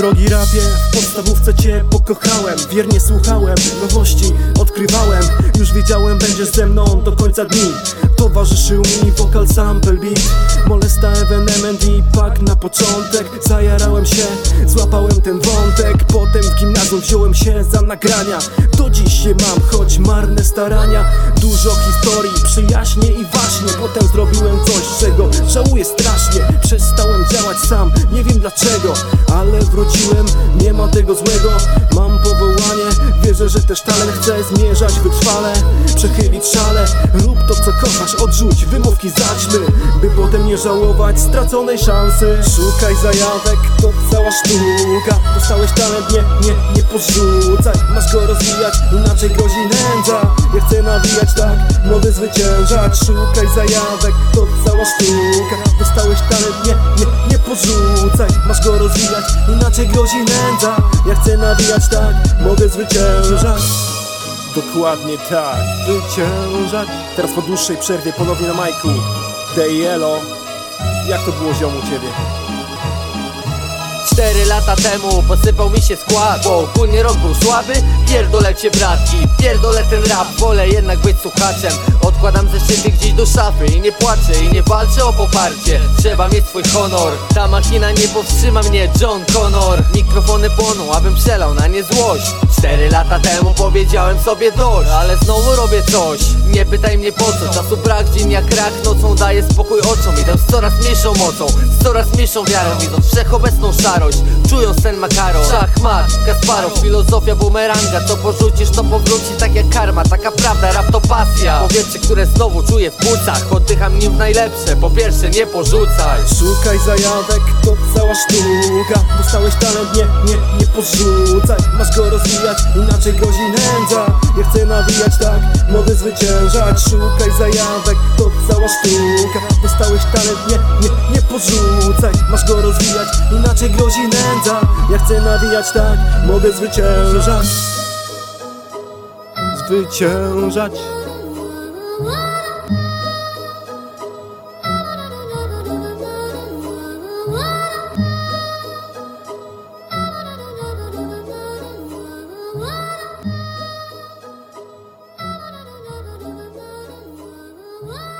Drogi rapie, w podstawówce cię pokochałem Wiernie słuchałem, nowości odkrywałem. Już wiedziałem, będziesz ze mną do końca dni. Towarzyszył mi wokal sample beat. Molesta evenement i pak na początek. Zajarałem się, złapałem ten wątek. Potem w gimnazjum wziąłem się za nagrania. Do dziś je mam, choć marne starania. Dużo historii, przyjaźnie i właśnie Potem zrobiłem coś, czego żałuję strasznie. Przestałem działać sam, nie wiem dlaczego. Ale wróciłem, nie ma tego złego. Mam powołanie, wierzę, że też talent chcę zmierzać wytrwale. Przechylić szale, rób to co kochasz. Odrzuć wymówki, zaćmy By potem nie żałować straconej szansy. Szukaj zajawek, to cała sztuka. Dostałeś talent, nie, nie, nie porzucaj Masz go rozwijać, inaczej grozi nędza. Ja chcę nawijać tak, młody zwyciężać Szukaj zajawek, to cała sztuka. Dostałeś talent, nie, nie, nie porzucaj Masz go rozwijać, inaczej grozi nędza. Ja chcę nawijać tak, mogę zwyciężać. Dokładnie tak, wyciężać Teraz po dłuższej przerwie ponownie na majku. Day Yellow Jak to było ziom u ciebie? Cztery lata temu posypał mi się skład Bo ogólnie rok był słaby, pierdolę cię bratki Pierdolę ten rap, wolę jednak być słuchaczem. Odkładam zeszyty gdzieś do szafy I nie płaczę i nie walczę o poparcie. Trzeba mieć swój honor. Ta machina nie powstrzyma mnie, John Connor. Mikrofony płoną, abym przelał na nie złość. Cztery lata temu powiedziałem sobie dość Ale znowu robię coś. Nie pytaj mnie po co, czasu brak Dzień jak rak, nocą daję spokój oczom Idę z coraz mniejszą mocą, z coraz mniejszą wiarą Widząc wszechobecną szarość, czując ten makaron Szachmat, Kasparow, filozofia bumeranga. Co porzucisz to powróci tak jak karma. Taka prawda, rap to pasja. Powietrze, które znowu czuję w płucach. Oddycham nim w najlepsze, po pierwsze nie porzucaj. Szukaj zajawek, to cała sztuka. Dostałeś talent, nie, nie, nie porzucaj. Masz go rozwijać, inaczej grozi nędza Chcę nawijać tak, mogę zwyciężać Szukaj zajawek, to cała sztuka Dostałeś talent, nie, nie, nie porzucaj Masz go rozwijać, inaczej grozi nędza. Ja chcę nawijać tak, mogę zwyciężać Zwyciężać oh.